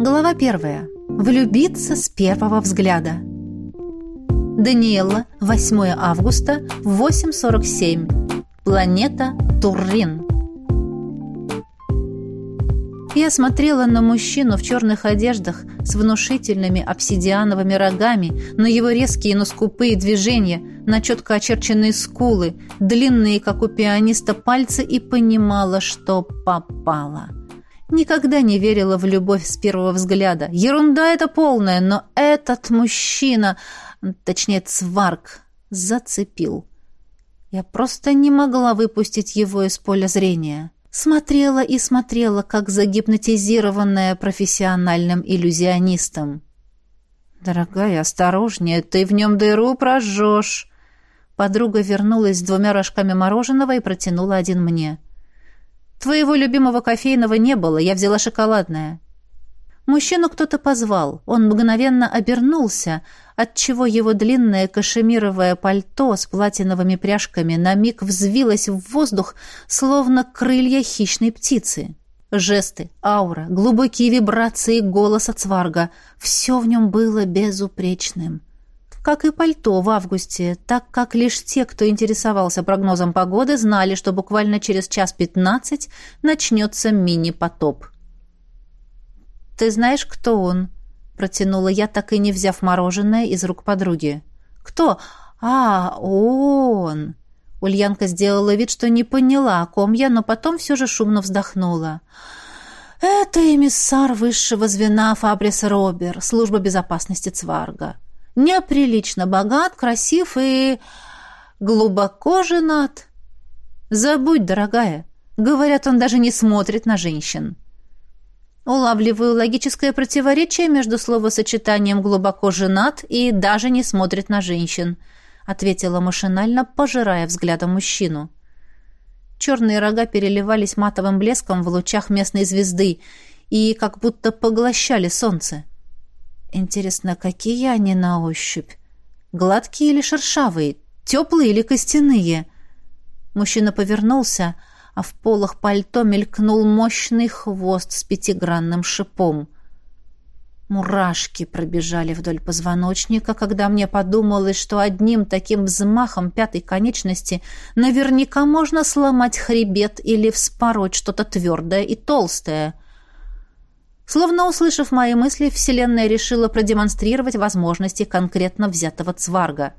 Глава первая. Влюбиться с первого взгляда. Даниэла, 8 августа, 8.47. Планета Туррин. Я смотрела на мужчину в черных одеждах с внушительными обсидиановыми рогами, на его резкие, но скупые движения, на четко очерченные скулы, длинные, как у пианиста, пальцы и понимала, что попала. Никогда не верила в любовь с первого взгляда. Ерунда это полная, но этот мужчина, точнее, цварк, зацепил. Я просто не могла выпустить его из поля зрения. Смотрела и смотрела, как загипнотизированная профессиональным иллюзионистом. «Дорогая, осторожнее, ты в нем дыру прожжешь!» Подруга вернулась с двумя рожками мороженого и протянула один мне. «Твоего любимого кофейного не было, я взяла шоколадное». Мужчину кто-то позвал. Он мгновенно обернулся, отчего его длинное кашемировое пальто с платиновыми пряжками на миг взвилось в воздух, словно крылья хищной птицы. Жесты, аура, глубокие вибрации голоса Цварга — все в нем было безупречным. Как и пальто в августе, так как лишь те, кто интересовался прогнозом погоды, знали, что буквально через час пятнадцать начнется мини-потоп. «Ты знаешь, кто он?» — протянула я, так и не взяв мороженое из рук подруги. «Кто? А, он!» Ульянка сделала вид, что не поняла, о ком я, но потом все же шумно вздохнула. «Это эмиссар высшего звена Фабрис Робер, служба безопасности Цварга. Неприлично богат, красив и глубоко женат. Забудь, дорогая. Говорят, он даже не смотрит на женщин». Улавливаю логическое противоречие между словосочетанием «глубоко женат» и «даже не смотрит на женщин», ответила машинально, пожирая взглядом мужчину. Черные рога переливались матовым блеском в лучах местной звезды и как будто поглощали солнце. Интересно, какие они на ощупь? Гладкие или шершавые? Теплые или костяные? Мужчина повернулся, а в полах пальто мелькнул мощный хвост с пятигранным шипом. Мурашки пробежали вдоль позвоночника, когда мне подумалось, что одним таким взмахом пятой конечности наверняка можно сломать хребет или вспороть что-то твердое и толстое. Словно услышав мои мысли, Вселенная решила продемонстрировать возможности конкретно взятого цварга.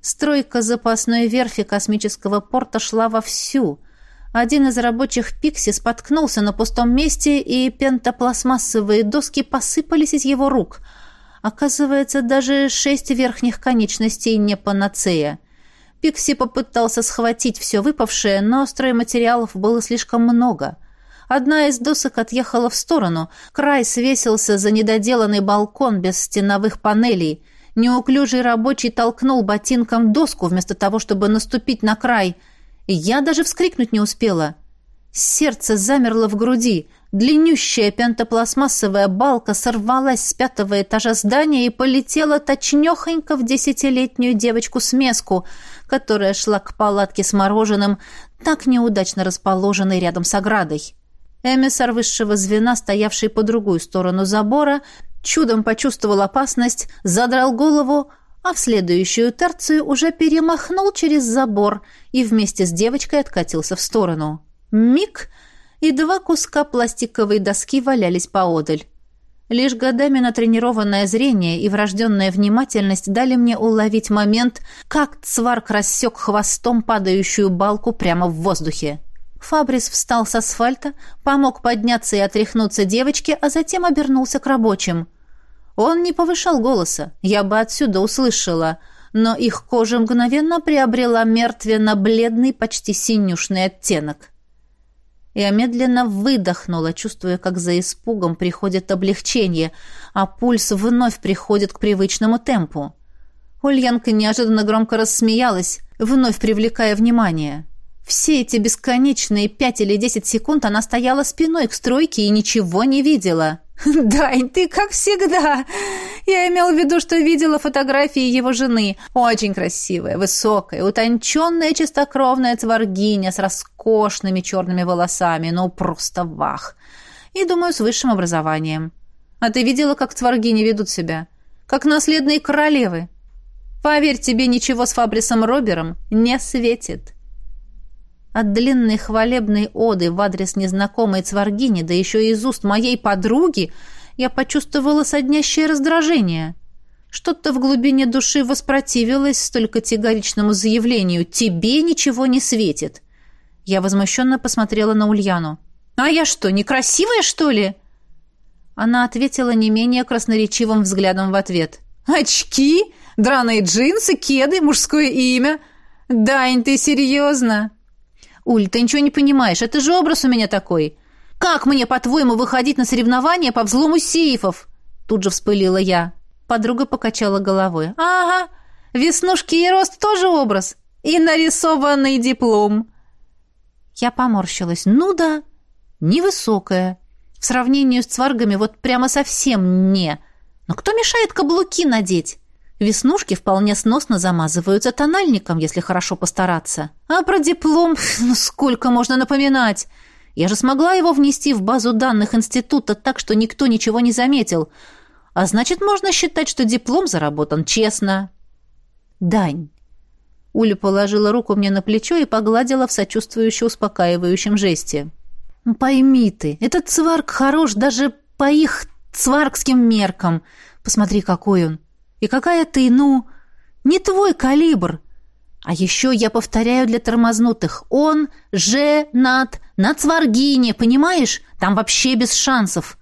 Стройка запасной верфи космического порта шла вовсю — один из рабочих пикси споткнулся на пустом месте, и пентопластмассовые доски посыпались из его рук. Оказывается, даже шесть верхних конечностей не панацея. Пикси попытался схватить все выпавшее, но стройматериалов было слишком много. Одна из досок отъехала в сторону, край свесился за недоделанный балкон без стеновых панелей. Неуклюжий рабочий толкнул ботинком доску вместо того, чтобы наступить на край – я даже вскрикнуть не успела. Сердце замерло в груди. Длиннющая пентопластмассовая балка сорвалась с пятого этажа здания и полетела точнёхонько в десятилетнюю девочку-смеску, которая шла к палатке с мороженым, так неудачно расположенной рядом с оградой. Эмиссар высшего звена, стоявший по другую сторону забора, чудом почувствовал опасность, задрал голову, а в следующую терцию уже перемахнул через забор и вместе с девочкой откатился в сторону. Миг, и два куска пластиковой доски валялись поодаль. Лишь годами натренированное зрение и врожденная внимательность дали мне уловить момент, как цварк рассек хвостом падающую балку прямо в воздухе. Фабрис встал с асфальта, помог подняться и отряхнуться девочке, а затем обернулся к рабочим. Он не повышал голоса, я бы отсюда услышала, но их кожа мгновенно приобрела мертвенно-бледный, почти синюшный оттенок. Я медленно выдохнула, чувствуя, как за испугом приходит облегчение, а пульс вновь приходит к привычному темпу. Ульянка неожиданно громко рассмеялась, вновь привлекая внимание. Все эти бесконечные пять или десять секунд она стояла спиной к стройке и ничего не видела. «Дань, ты как всегда!» Я имел в виду, что видела фотографии его жены. Очень красивая, высокая, утонченная, чистокровная цваргиня с роскошными черными волосами. Ну, просто вах! И, думаю, с высшим образованием. А ты видела, как цваргини ведут себя? Как наследные королевы. Поверь, тебе ничего с Фабрисом Робером не светит. От длинной хвалебной оды в адрес незнакомой цваргини, да еще и из уст моей подруги, я почувствовала соднящее раздражение. Что-то в глубине души воспротивилось столь категоричному заявлению «тебе ничего не светит». Я возмущенно посмотрела на Ульяну. «А я что, некрасивая, что ли?» Она ответила не менее красноречивым взглядом в ответ. «Очки? Драные джинсы, кеды, мужское имя? Дань, ты серьезно?» «Уль, ты ничего не понимаешь, это же образ у меня такой. Как мне, по-твоему, выходить на соревнования по взлому сейфов?» Тут же вспылила я. Подруга покачала головой. «Ага, веснушки и рост тоже образ. И нарисованный диплом». Я поморщилась. «Ну да, невысокая. В сравнении с цваргами вот прямо совсем не. Но кто мешает каблуки надеть?» Веснушки вполне сносно замазываются тональником, если хорошо постараться. А про диплом, ну сколько можно напоминать? Я же смогла его внести в базу данных института так, что никто ничего не заметил. А значит, можно считать, что диплом заработан честно. Дань. Уля положила руку мне на плечо и погладила в сочувствующе успокаивающем жесте. «Пойми ты, этот цварк хорош даже по их цваркским меркам. Посмотри, какой он. И какая ты, ну, не твой калибр. А еще я повторяю для тормознутых. Он женат на цваргине, понимаешь? Там вообще без шансов.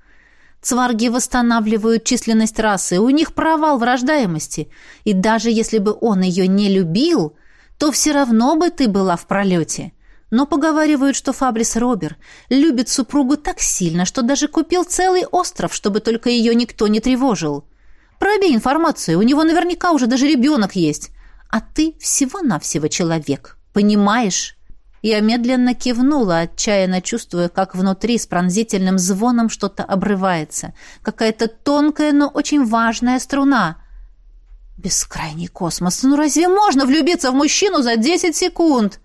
Цварги восстанавливают численность расы, у них провал в рождаемости. И даже если бы он ее не любил, то все равно бы ты была в пролете. Но поговаривают, что Фабрис Робер любит супругу так сильно, что даже купил целый остров, чтобы только ее никто не тревожил. Пробей информацию, у него наверняка уже даже ребенок есть. А ты всего-навсего человек, понимаешь?» Я медленно кивнула, отчаянно чувствуя, как внутри с пронзительным звоном что-то обрывается. Какая-то тонкая, но очень важная струна. Бескрайний космос. Ну разве можно влюбиться в мужчину за десять секунд?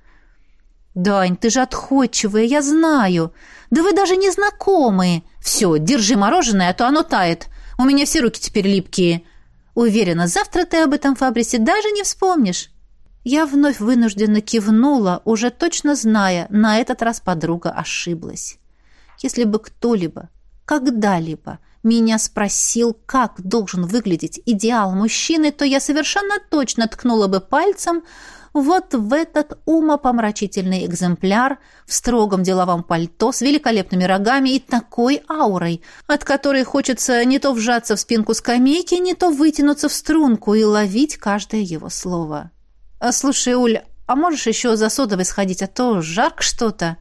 Дань, ты же отходчивая, я знаю. Да вы даже не знакомые. Все, держи мороженое, а то оно тает. У меня все руки теперь липкие. Уверена, завтра ты об этом Фабрисе даже не вспомнишь. Я вновь вынужденно кивнула, уже точно зная, на этот раз подруга ошиблась. Если бы кто-либо, когда-либо меня спросил, как должен выглядеть идеал мужчины, то я совершенно точно ткнула бы пальцем вот в этот умопомрачительный экземпляр в строгом деловом пальто с великолепными рогами и такой аурой, от которой хочется не то вжаться в спинку скамейки, не то вытянуться в струнку и ловить каждое его слово. А, «Слушай, Уль, а можешь еще за содовой сходить, а то жарко что-то?»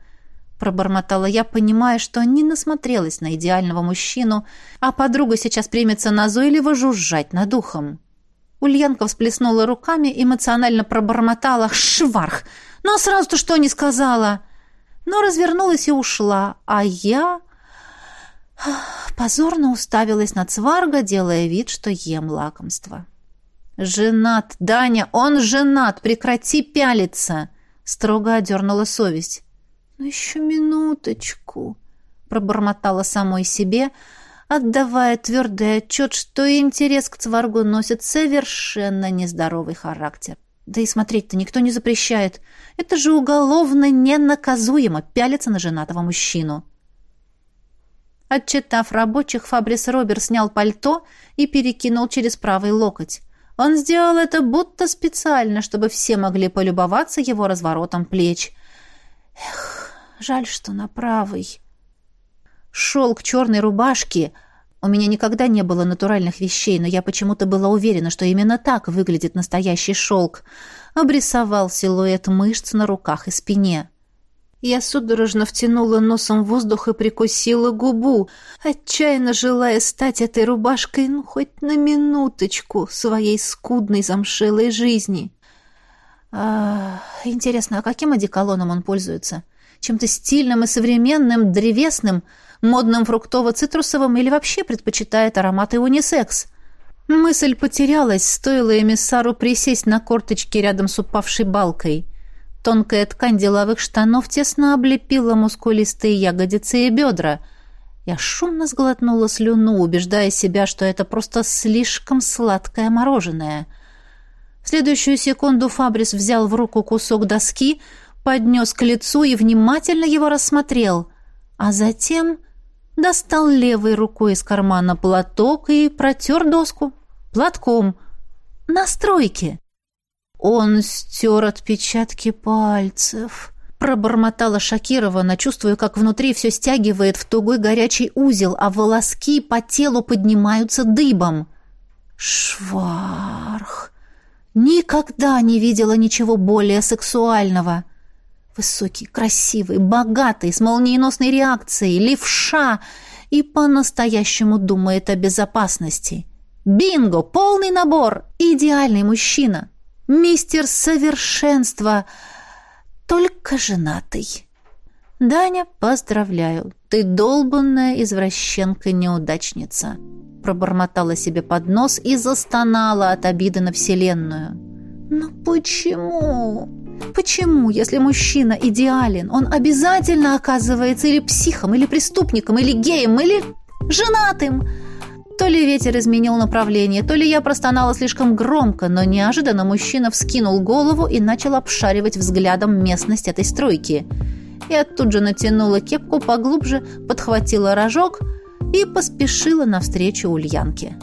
Пробормотала я, понимая, что не насмотрелась на идеального мужчину, а подруга сейчас примется назойливо жужжать над ухом. Ульянка всплеснула руками, эмоционально пробормотала «Шварх! Ну а сразу-то что не сказала?» Но развернулась и ушла, а я... Позорно уставилась на цварга, делая вид, что ем лакомство. «Женат, Даня, он женат! Прекрати пялиться!» Строго одернула совесть. «Ну еще минуточку!» Пробормотала самой себе, отдавая твердый отчет, что интерес к цваргу носит совершенно нездоровый характер. Да и смотреть-то никто не запрещает. Это же уголовно ненаказуемо пялиться на женатого мужчину. Отчитав рабочих, Фабрис Робер снял пальто и перекинул через правый локоть. Он сделал это будто специально, чтобы все могли полюбоваться его разворотом плеч. Эх, жаль, что на правый. Шелк черной рубашки... У меня никогда не было натуральных вещей, но я почему-то была уверена, что именно так выглядит настоящий шелк. Обрисовал силуэт мышц на руках и спине. Я судорожно втянула носом воздух и прикусила губу, отчаянно желая стать этой рубашкой, ну, хоть на минуточку своей скудной замшелой жизни. А, интересно, а каким одеколоном он пользуется? Чем-то стильным и современным, древесным, модным фруктово-цитрусовым или вообще предпочитает ароматы унисекс? Мысль потерялась, стоило эмиссару присесть на корточки рядом с упавшей балкой — Тонкая ткань деловых штанов тесно облепила мускулистые ягодицы и бедра. Я шумно сглотнула слюну, убеждая себя, что это просто слишком сладкое мороженое. В следующую секунду Фабрис взял в руку кусок доски, поднес к лицу и внимательно его рассмотрел, а затем достал левой рукой из кармана платок и протер доску платком на стройке. Он стер отпечатки пальцев. Пробормотала шокированно, чувствуя, как внутри все стягивает в тугой горячий узел, а волоски по телу поднимаются дыбом. Шварх! Никогда не видела ничего более сексуального. Высокий, красивый, богатый, с молниеносной реакцией, левша и по-настоящему думает о безопасности. Бинго! Полный набор! Идеальный мужчина! Мистер Совершенство! Только женатый. Даня, поздравляю. Ты долбанная извращенка-неудачница. Пробормотала себе под нос и застонала от обиды на Вселенную. Но почему? Почему, если мужчина идеален, он обязательно оказывается или психом, или преступником, или геем, или женатым? То ли ветер изменил направление, то ли я простонала слишком громко, но неожиданно мужчина вскинул голову и начал обшаривать взглядом местность этой стройки. Я тут же натянула кепку поглубже, подхватила рожок и поспешила навстречу Ульянке.